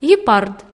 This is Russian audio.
гепард.